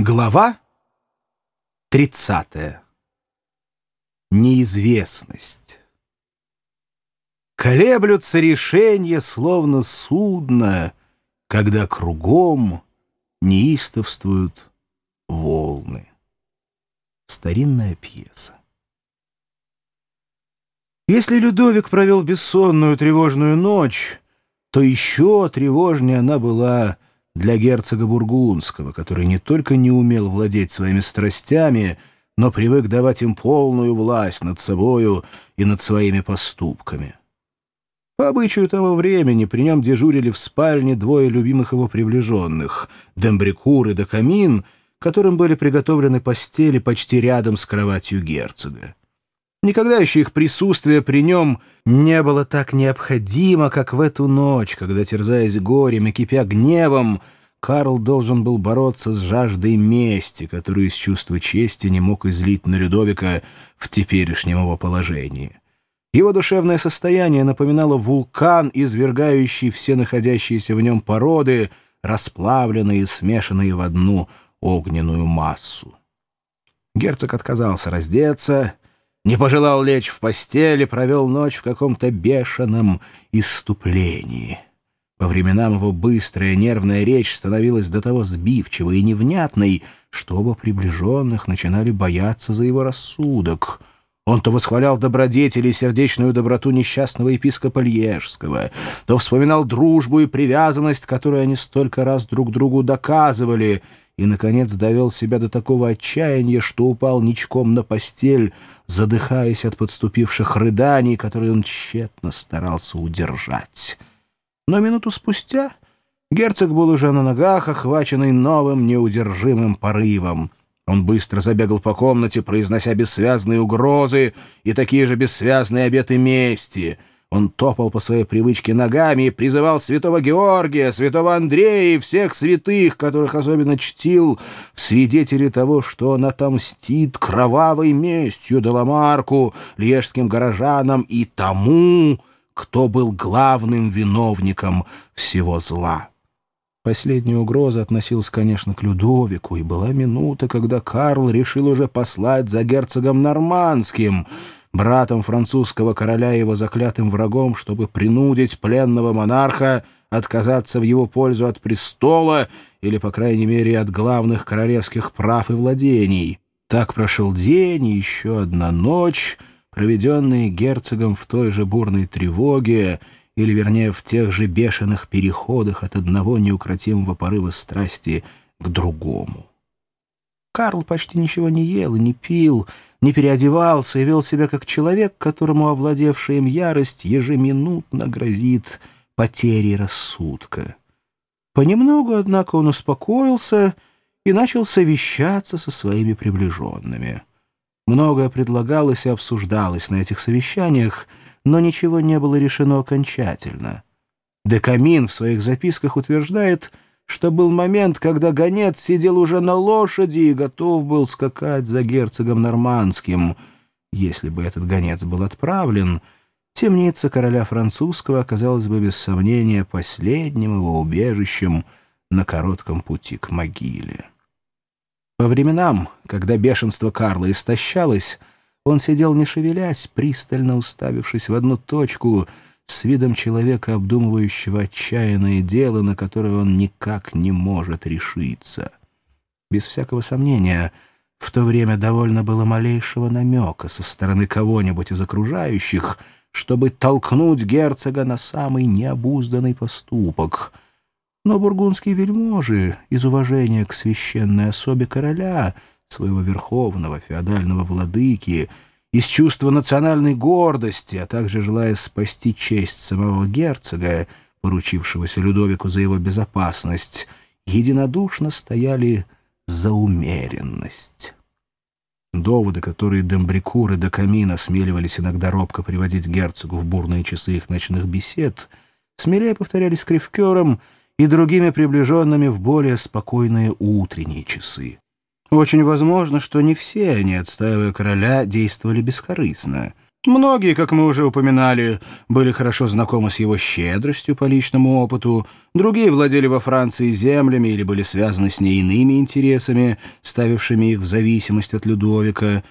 Глава 30. Неизвестность. Колеблются решения, словно судно, когда кругом неистовствуют волны. Старинная пьеса. Если Людовик провел бессонную тревожную ночь, то еще тревожнее она была для герцога Бургундского, который не только не умел владеть своими страстями, но привык давать им полную власть над собою и над своими поступками. По обычаю того времени при нем дежурили в спальне двое любимых его приближенных — Дембрикур и Докамин, которым были приготовлены постели почти рядом с кроватью герцога. Никогда еще их присутствие при нем не было так необходимо, как в эту ночь, когда, терзаясь горем и кипя гневом, Карл должен был бороться с жаждой мести, которую из чувства чести не мог излить на Людовика в теперешнем его положении. Его душевное состояние напоминало вулкан, извергающий все находящиеся в нем породы, расплавленные и смешанные в одну огненную массу. Герцог отказался раздеться — не пожелал лечь в постели, провел ночь в каком-то бешеном иступлении. По временам его быстрая нервная речь становилась до того сбивчивой и невнятной, что оба приближенных начинали бояться за его рассудок — он то восхвалял добродетели и сердечную доброту несчастного епископа Льежского, то вспоминал дружбу и привязанность, которую они столько раз друг другу доказывали, и, наконец, довел себя до такого отчаяния, что упал ничком на постель, задыхаясь от подступивших рыданий, которые он тщетно старался удержать. Но минуту спустя герцог был уже на ногах, охваченный новым неудержимым порывом — он быстро забегал по комнате, произнося бессвязные угрозы и такие же бессвязные обеты мести. Он топал по своей привычке ногами и призывал святого Георгия, святого Андрея и всех святых, которых особенно чтил, в свидетели того, что он отомстит кровавой местью Деламарку, лежским горожанам и тому, кто был главным виновником всего зла. Последняя угроза относилась, конечно, к Людовику, и была минута, когда Карл решил уже послать за герцогом Нормандским, братом французского короля и его заклятым врагом, чтобы принудить пленного монарха отказаться в его пользу от престола или, по крайней мере, от главных королевских прав и владений. Так прошел день и еще одна ночь, проведенные герцогом в той же бурной тревоге, или, вернее, в тех же бешеных переходах от одного неукротимого порыва страсти к другому. Карл почти ничего не ел и не пил, не переодевался и вел себя как человек, которому овладевшая им ярость ежеминутно грозит потерей рассудка. Понемногу, однако, он успокоился и начал совещаться со своими приближенными. Многое предлагалось и обсуждалось на этих совещаниях, но ничего не было решено окончательно. Декамин в своих записках утверждает, что был момент, когда гонец сидел уже на лошади и готов был скакать за герцогом Нормандским. Если бы этот гонец был отправлен, темница короля французского оказалась бы без сомнения последним его убежищем на коротком пути к могиле. По временам, когда бешенство Карла истощалось, он сидел не шевелясь, пристально уставившись в одну точку, с видом человека, обдумывающего отчаянное дело, на которое он никак не может решиться. Без всякого сомнения, в то время довольно было малейшего намека со стороны кого-нибудь из окружающих, чтобы толкнуть герцога на самый необузданный поступок. Но бургундские вельможи, из уважения к священной особе короля — своего верховного феодального владыки, из чувства национальной гордости, а также желая спасти честь самого герцога, поручившегося Людовику за его безопасность, единодушно стояли за умеренность. Доводы, которые Дембрикур и Докамин осмеливались иногда робко приводить герцогу в бурные часы их ночных бесед, смелее повторялись Кривкером и другими приближенными в более спокойные утренние часы. Очень возможно, что не все они, отстаивая короля, действовали бескорыстно. Многие, как мы уже упоминали, были хорошо знакомы с его щедростью по личному опыту, другие владели во Франции землями или были связаны с ней иными интересами, ставившими их в зависимость от Людовика.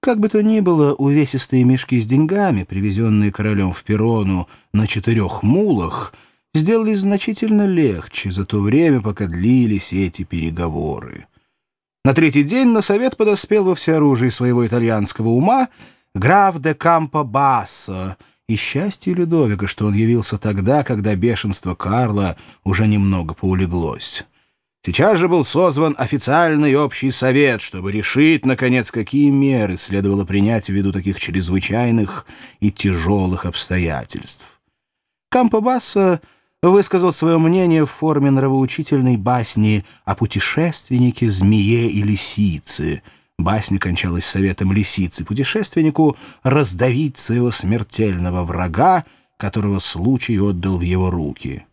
Как бы то ни было, увесистые мешки с деньгами, привезенные королем в Перрону на четырех мулах, сделались значительно легче за то время, пока длились эти переговоры. На третий день на совет подоспел во всеоружии своего итальянского ума — граф де Кампо Бассо, и счастье Людовика, что он явился тогда, когда бешенство Карла уже немного поулеглось. Сейчас же был созван официальный общий совет, чтобы решить, наконец, какие меры следовало принять ввиду таких чрезвычайных и тяжелых обстоятельств. Кампо Бассо высказал свое мнение в форме нравоучительной басни о путешественнике, змее и лисице — Басня кончалась советом лисицы путешественнику раздавить своего смертельного врага, которого случай отдал в его руки.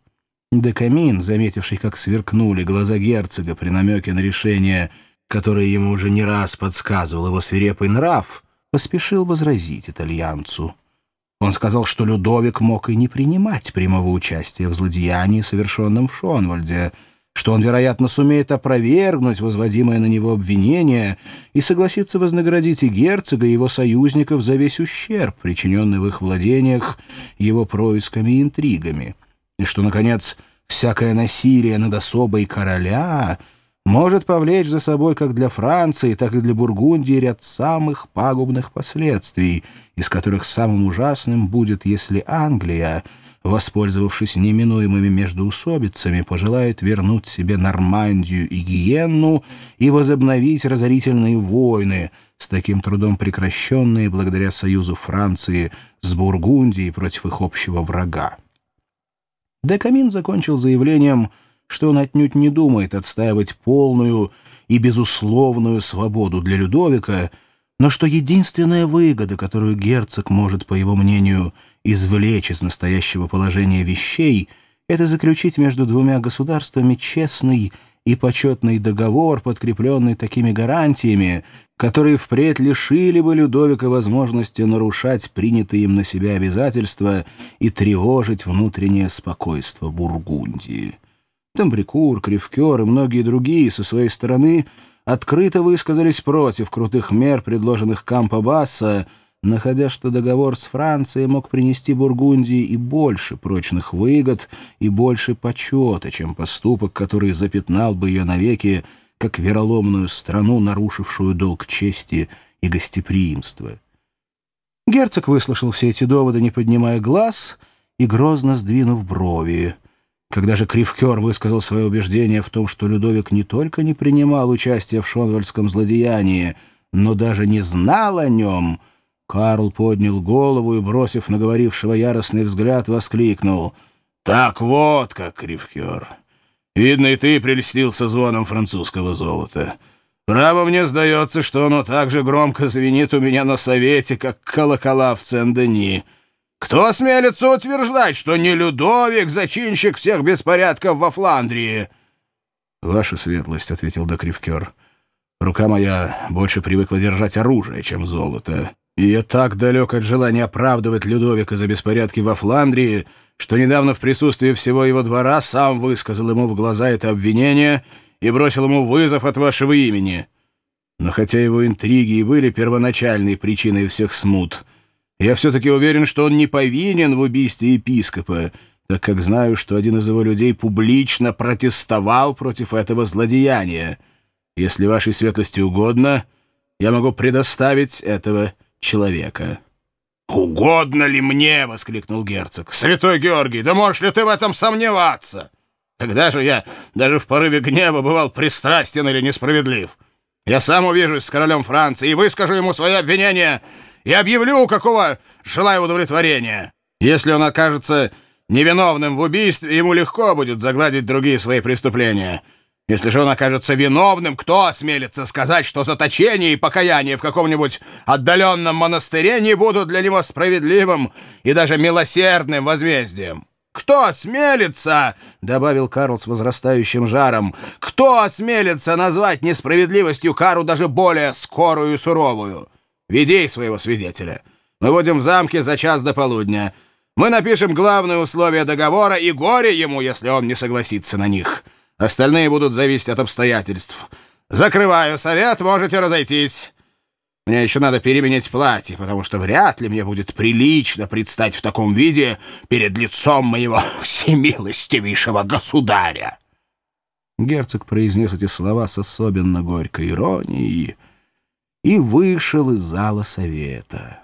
Декамин, заметивший, как сверкнули глаза герцога при намеке на решение, которое ему уже не раз подсказывал его свирепый нрав, поспешил возразить итальянцу. Он сказал, что Людовик мог и не принимать прямого участия в злодеянии, совершенном в Шонвальде, что он, вероятно, сумеет опровергнуть возводимое на него обвинение и согласится вознаградить и герцога, и его союзников за весь ущерб, причиненный в их владениях его происками и интригами, и что, наконец, всякое насилие над особой короля может повлечь за собой как для Франции, так и для Бургундии ряд самых пагубных последствий, из которых самым ужасным будет, если Англия — воспользовавшись неминуемыми междоусобицами, пожелает вернуть себе Нормандию и Гиенну и возобновить разорительные войны, с таким трудом прекращенные благодаря союзу Франции с Бургундией против их общего врага. Декамин закончил заявлением, что он отнюдь не думает отстаивать полную и безусловную свободу для Людовика, но что единственная выгода, которую герцог может, по его мнению, извлечь из настоящего положения вещей, это заключить между двумя государствами честный и почетный договор, подкрепленный такими гарантиями, которые впредь лишили бы Людовика возможности нарушать принятые им на себя обязательства и тревожить внутреннее спокойствие Бургундии. Тамбрикур, Кривкер и многие другие со своей стороны открыто высказались против крутых мер, предложенных Кампо Басса, находя, что договор с Францией мог принести Бургундии и больше прочных выгод, и больше почета, чем поступок, который запятнал бы ее навеки, как вероломную страну, нарушившую долг чести и гостеприимства. Герцог выслушал все эти доводы, не поднимая глаз и грозно сдвинув брови. Когда же Кривкер высказал свое убеждение в том, что Людовик не только не принимал участие в шонвальдском злодеянии, но даже не знал о нем — Карл поднял голову и, бросив на говорившего яростный взгляд, воскликнул. «Так вот как, Кривкер! Видно, и ты прельстился звоном французского золота. Право мне сдается, что оно так же громко звенит у меня на совете, как колокола в Сен-Дени. Кто осмелится утверждать, что не Людовик зачинщик всех беспорядков во Фландрии?» «Ваша светлость», — ответил Докривкер, — «рука моя больше привыкла держать оружие, чем золото». И я так далек от желания оправдывать Людовика за беспорядки во Фландрии, что недавно в присутствии всего его двора сам высказал ему в глаза это обвинение и бросил ему вызов от вашего имени. Но хотя его интриги и были первоначальной причиной всех смут, я все-таки уверен, что он не повинен в убийстве епископа, так как знаю, что один из его людей публично протестовал против этого злодеяния. Если вашей светлости угодно, я могу предоставить этого человека. «Угодно ли мне?» — воскликнул герцог. «Святой Георгий, да можешь ли ты в этом сомневаться? Когда же я даже в порыве гнева бывал пристрастен или несправедлив? Я сам увижусь с королем Франции и выскажу ему свои обвинения и объявлю, какого желаю удовлетворения. Если он окажется невиновным в убийстве, ему легко будет загладить другие свои преступления». Если же он окажется виновным, кто осмелится сказать, что заточение и покаяние в каком-нибудь отдаленном монастыре не будут для него справедливым и даже милосердным возмездием? «Кто осмелится?» — добавил Карл с возрастающим жаром. «Кто осмелится назвать несправедливостью кару даже более скорую и суровую? Веди своего свидетеля. Мы будем в замке за час до полудня. Мы напишем главные условия договора, и горе ему, если он не согласится на них. Остальные будут зависеть от обстоятельств. Закрываю совет, можете разойтись. Мне еще надо переменять платье, потому что вряд ли мне будет прилично предстать в таком виде перед лицом моего всемилостивейшего государя». Герцог произнес эти слова с особенно горькой иронией и вышел из зала совета.